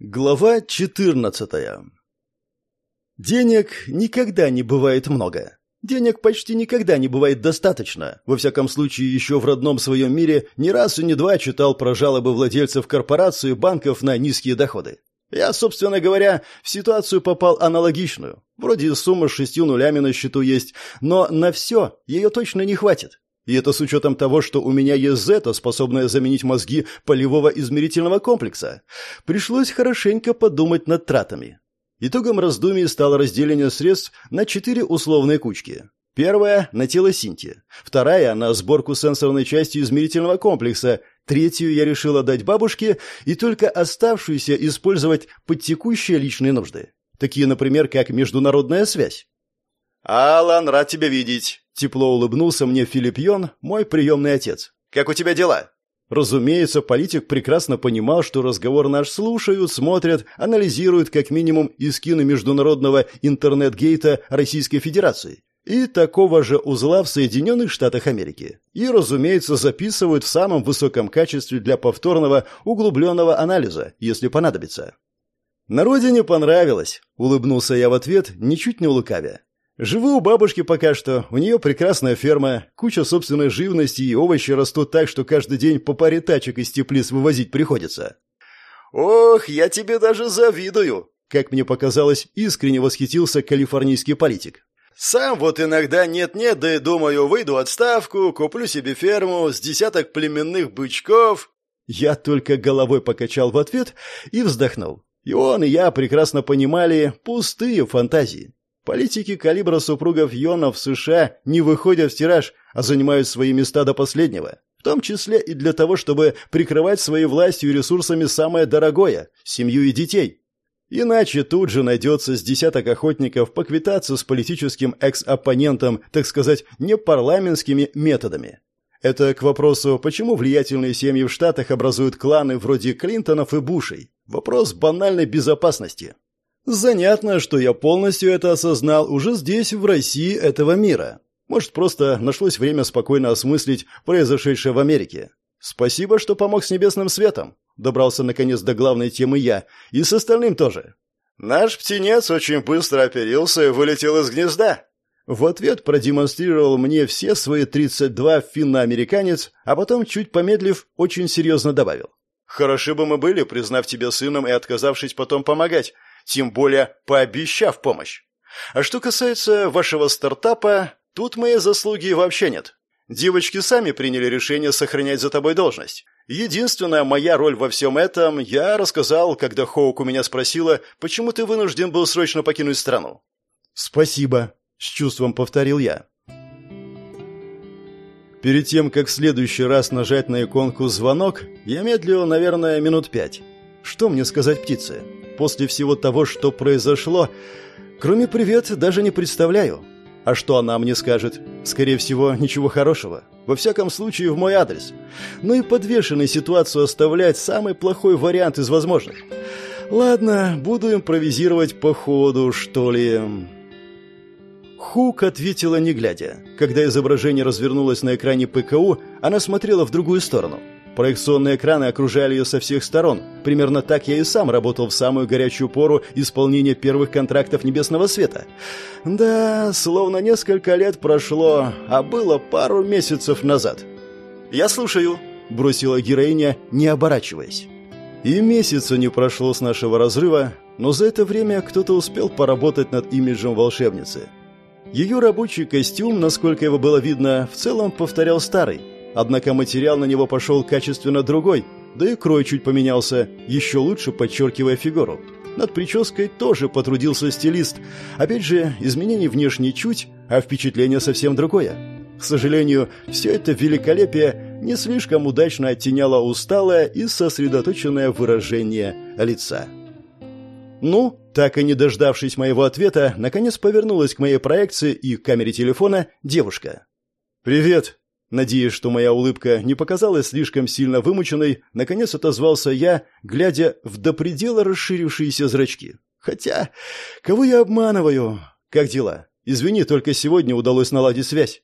Глава 14. Денег никогда не бывает много. Денег почти никогда не бывает достаточно. Во всяком случае, еще в родном своем мире ни раз и не два читал про жалобы владельцев корпораций и банков на низкие доходы. Я, собственно говоря, в ситуацию попал аналогичную. Вроде сумма с шестью нулями на счету есть, но на все ее точно не хватит. И это с учетом того, что у меня есть зета, способная заменить мозги полевого измерительного комплекса. Пришлось хорошенько подумать над тратами. Итогом раздумий стало разделение средств на четыре условные кучки. Первая – на тело Синти. Вторая – на сборку сенсорной части измерительного комплекса. Третью я решил отдать бабушке и только оставшуюся использовать под текущие личные нужды. Такие, например, как международная связь. «Алан, рад тебя видеть!» Тепло улыбнулся мне Филипп Йон, мой приемный отец. «Как у тебя дела?» Разумеется, политик прекрасно понимал, что разговор наш слушают, смотрят, анализируют как минимум и скины международного интернет-гейта Российской Федерации и такого же узла в Соединенных Штатах Америки. И, разумеется, записывают в самом высоком качестве для повторного углубленного анализа, если понадобится. «На родине понравилось», — улыбнулся я в ответ, ничуть не улукавя. Живу у бабушки пока что, у нее прекрасная ферма, куча собственной живности и овощи растут так, что каждый день по паре тачек из теплиц вывозить приходится. Ох, я тебе даже завидую, как мне показалось, искренне восхитился калифорнийский политик. Сам вот иногда нет-нет, да и думаю, выйду отставку, куплю себе ферму с десяток племенных бычков. Я только головой покачал в ответ и вздохнул. И он, и я прекрасно понимали пустые фантазии. Политики калибра супругов Йонов в США не выходят в тираж, а занимают свои места до последнего. В том числе и для того, чтобы прикрывать своей властью и ресурсами самое дорогое – семью и детей. Иначе тут же найдется с десяток охотников поквитаться с политическим экс-оппонентом, так сказать, непарламентскими методами. Это к вопросу, почему влиятельные семьи в Штатах образуют кланы вроде Клинтонов и Бушей. Вопрос банальной безопасности. Занятно, что я полностью это осознал уже здесь, в России этого мира. Может, просто нашлось время спокойно осмыслить произошедшее в Америке. Спасибо, что помог с небесным светом. Добрался наконец до главной темы я, и с остальным тоже. Наш птенец очень быстро оперился и вылетел из гнезда. В ответ продемонстрировал мне все свои 32 финно-американец, а потом, чуть помедлив, очень серьезно добавил. «Хороши бы мы были, признав тебя сыном и отказавшись потом помогать тем более пообещав помощь. А что касается вашего стартапа, тут моей заслуги вообще нет. Девочки сами приняли решение сохранять за тобой должность. Единственная моя роль во всем этом я рассказал, когда Хоук у меня спросила, почему ты вынужден был срочно покинуть страну. «Спасибо», — с чувством повторил я. Перед тем, как в следующий раз нажать на иконку «Звонок», я медлил, наверное, минут пять. Что мне сказать птице? После всего того, что произошло, кроме «привет» даже не представляю. А что она мне скажет? Скорее всего, ничего хорошего. Во всяком случае, в мой адрес. Ну и подвешенной ситуацию оставлять самый плохой вариант из возможных. Ладно, буду импровизировать по ходу, что ли. Хук ответила не глядя. Когда изображение развернулось на экране ПКУ, она смотрела в другую сторону. Проекционные экраны окружали ее со всех сторон. Примерно так я и сам работал в самую горячую пору исполнения первых контрактов Небесного Света. Да, словно несколько лет прошло, а было пару месяцев назад. «Я слушаю», — бросила героиня, не оборачиваясь. И месяца не прошло с нашего разрыва, но за это время кто-то успел поработать над имиджем волшебницы. Ее рабочий костюм, насколько его было видно, в целом повторял старый, Однако материал на него пошел качественно другой, да и крой чуть поменялся, еще лучше подчеркивая фигуру. Над прической тоже потрудился стилист. Опять же, изменений внешне чуть, а впечатление совсем другое. К сожалению, все это великолепие не слишком удачно оттеняло усталое и сосредоточенное выражение лица. Ну, так и не дождавшись моего ответа, наконец повернулась к моей проекции и к камере телефона девушка. «Привет», Надеясь, что моя улыбка не показалась слишком сильно вымученной, наконец отозвался я, глядя в до предела расширившиеся зрачки. Хотя, кого я обманываю? Как дела? Извини, только сегодня удалось наладить связь.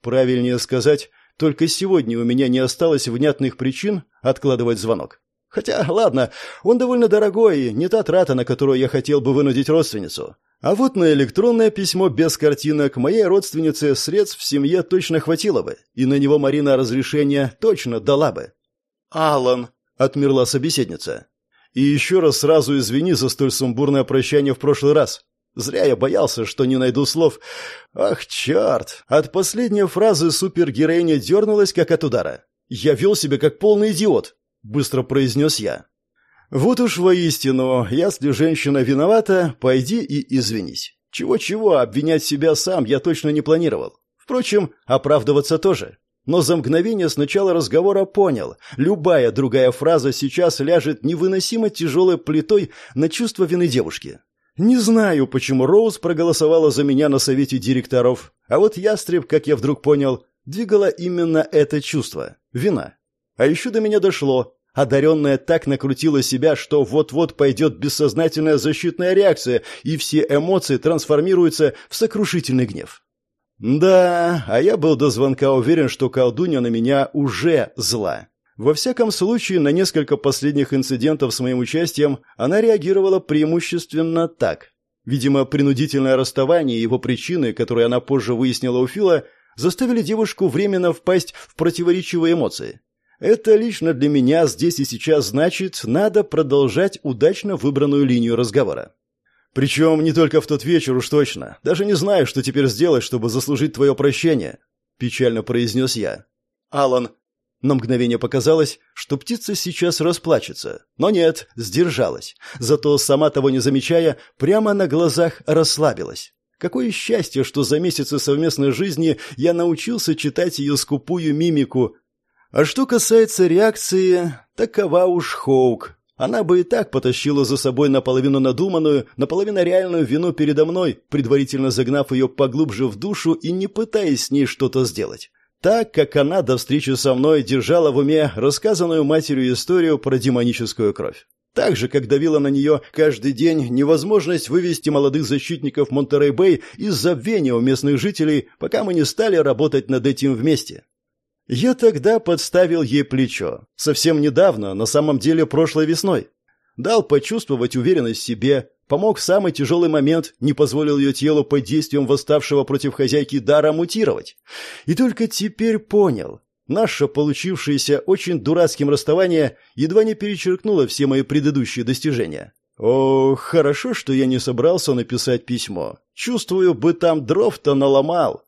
Правильнее сказать, только сегодня у меня не осталось внятных причин откладывать звонок. Хотя, ладно, он довольно дорогой, не та трата, на которую я хотел бы вынудить родственницу. А вот на электронное письмо без картинок моей родственнице средств в семье точно хватило бы, и на него Марина разрешение точно дала бы. «Алан», — отмерла собеседница. «И еще раз сразу извини за столь сумбурное прощание в прошлый раз. Зря я боялся, что не найду слов. Ах, черт! От последней фразы супергероиня дернулась, как от удара. Я вел себя как полный идиот. — быстро произнес я. «Вот уж воистину, если женщина виновата, пойди и извинись. Чего-чего, обвинять себя сам я точно не планировал. Впрочем, оправдываться тоже. Но за мгновение с начала разговора понял, любая другая фраза сейчас ляжет невыносимо тяжелой плитой на чувство вины девушки. Не знаю, почему Роуз проголосовала за меня на совете директоров, а вот ястреб, как я вдруг понял, двигала именно это чувство – вина. А еще до меня дошло. Одаренная так накрутила себя, что вот-вот пойдет бессознательная защитная реакция, и все эмоции трансформируются в сокрушительный гнев. Да, а я был до звонка уверен, что колдунья на меня уже зла. Во всяком случае, на несколько последних инцидентов с моим участием она реагировала преимущественно так. Видимо, принудительное расставание и его причины, которые она позже выяснила у Фила, заставили девушку временно впасть в противоречивые эмоции. Это лично для меня здесь и сейчас значит, надо продолжать удачно выбранную линию разговора. Причем не только в тот вечер уж точно. Даже не знаю, что теперь сделать, чтобы заслужить твое прощение», — печально произнес я. «Алан». На мгновение показалось, что птица сейчас расплачется. Но нет, сдержалась. Зато, сама того не замечая, прямо на глазах расслабилась. Какое счастье, что за месяцы совместной жизни я научился читать ее скупую мимику, а что касается реакции, такова уж Хоук. Она бы и так потащила за собой наполовину надуманную, наполовину реальную вину передо мной, предварительно загнав ее поглубже в душу и не пытаясь с ней что-то сделать. Так, как она до встречи со мной держала в уме рассказанную матерью историю про демоническую кровь. Так же, как давила на нее каждый день невозможность вывести молодых защитников Монтерей-Бэй из забвения у местных жителей, пока мы не стали работать над этим вместе. Я тогда подставил ей плечо. Совсем недавно, на самом деле прошлой весной. Дал почувствовать уверенность в себе, помог в самый тяжелый момент, не позволил ее телу под действием восставшего против хозяйки дара мутировать. И только теперь понял. Наше получившееся очень дурацким расставание едва не перечеркнуло все мои предыдущие достижения. О, хорошо, что я не собрался написать письмо. Чувствую, бы там дров-то наломал.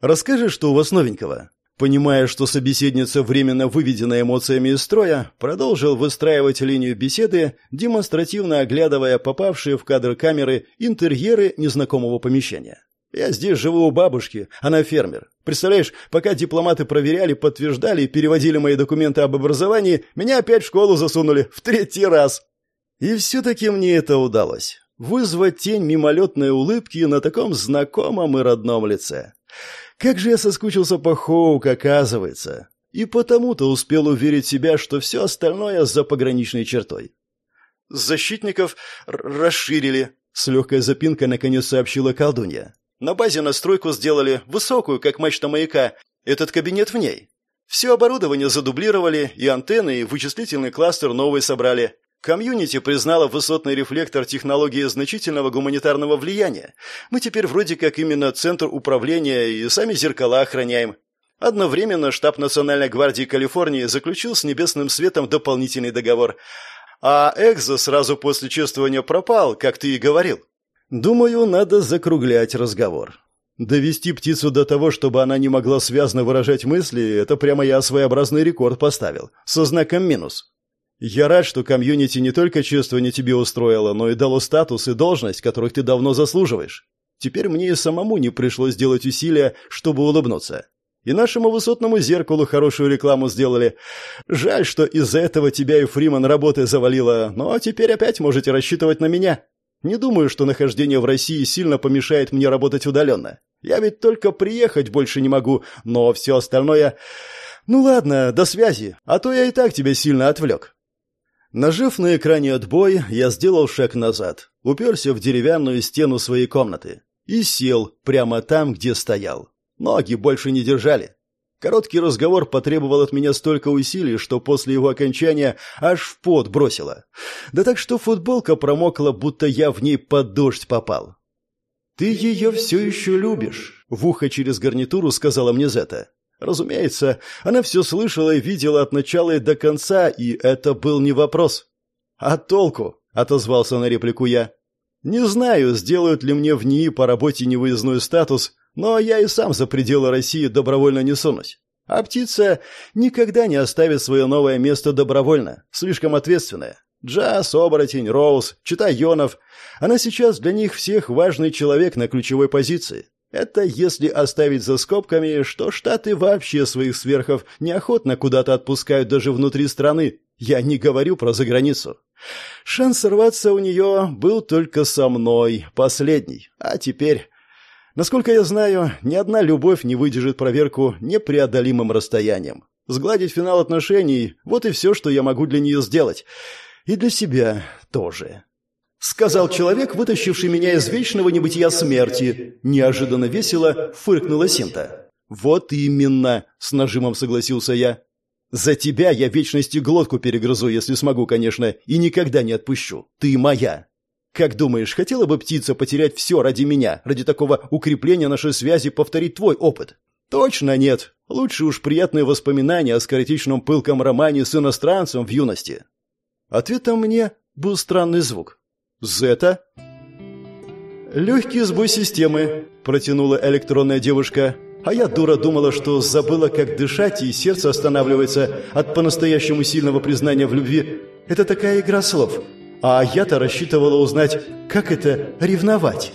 Расскажи, что у вас новенького? Понимая, что собеседница, временно выведена эмоциями из строя, продолжил выстраивать линию беседы, демонстративно оглядывая попавшие в кадр камеры интерьеры незнакомого помещения. «Я здесь живу у бабушки, она фермер. Представляешь, пока дипломаты проверяли, подтверждали и переводили мои документы об образовании, меня опять в школу засунули в третий раз. И все-таки мне это удалось. Вызвать тень мимолетной улыбки на таком знакомом и родном лице. Как же я соскучился по Хоук, оказывается. И потому-то успел уверить себя, что все остальное за пограничной чертой. «Защитников расширили», — с легкой запинкой наконец сообщила колдунья. «На базе надстройку сделали, высокую, как мачта маяка. Этот кабинет в ней. Все оборудование задублировали, и антенны, и вычислительный кластер новый собрали. Комьюнити признала высотный рефлектор технологии значительного гуманитарного влияния. Мы теперь вроде как именно центр управления и сами зеркала охраняем. Одновременно штаб Национальной гвардии Калифорнии заключил с Небесным Светом дополнительный договор. А Экзо сразу после чувствования пропал, как ты и говорил. Думаю, надо закруглять разговор. Довести птицу до того, чтобы она не могла связно выражать мысли, это прямо я своеобразный рекорд поставил. Со знаком минус. Я рад, что комьюнити не только чувствование тебе устроило, но и дало статус и должность, которых ты давно заслуживаешь. Теперь мне и самому не пришлось делать усилия, чтобы улыбнуться. И нашему высотному зеркалу хорошую рекламу сделали. Жаль, что из-за этого тебя и Фриман работы завалило, но теперь опять можете рассчитывать на меня. Не думаю, что нахождение в России сильно помешает мне работать удаленно. Я ведь только приехать больше не могу, но все остальное... Ну ладно, до связи, а то я и так тебя сильно отвлек. Нажав на экране отбой, я сделал шаг назад, уперся в деревянную стену своей комнаты и сел прямо там, где стоял. Ноги больше не держали. Короткий разговор потребовал от меня столько усилий, что после его окончания аж в пот бросило. Да так что футболка промокла, будто я в ней под дождь попал. «Ты ее все еще любишь», — в ухо через гарнитуру сказала мне Зета. Разумеется, она все слышала и видела от начала и до конца, и это был не вопрос. «А толку?» — отозвался на реплику я. «Не знаю, сделают ли мне в НИИ по работе невыездной статус, но я и сам за пределы России добровольно не сунусь. А птица никогда не оставит свое новое место добровольно, слишком ответственная. Джаз, оборотень, Роуз, чита Йонов. Она сейчас для них всех важный человек на ключевой позиции. Это если оставить за скобками, что Штаты вообще своих сверхов неохотно куда-то отпускают даже внутри страны. Я не говорю про заграницу. Шанс сорваться у нее был только со мной, последний. А теперь Насколько я знаю, ни одна любовь не выдержит проверку непреодолимым расстоянием. Сгладить финал отношений – вот и все, что я могу для нее сделать. И для себя тоже. Сказал человек, вытащивший меня из вечного небытия смерти. Неожиданно весело фыркнула Синта. «Вот именно!» – с нажимом согласился я. «За тебя я вечности глотку перегрызу, если смогу, конечно, и никогда не отпущу. Ты моя!» Как думаешь, хотела бы птица потерять все ради меня, ради такого укрепления нашей связи повторить твой опыт? Точно нет. Лучше уж приятные воспоминания о скоротечном пылком романе с иностранцем в юности. Ответом мне был странный звук. «Зета?» «Легкий сбой системы», — протянула электронная девушка. А я, дура, думала, что забыла, как дышать, и сердце останавливается от по-настоящему сильного признания в любви. Это такая игра слов. А я-то рассчитывала узнать, как это ревновать.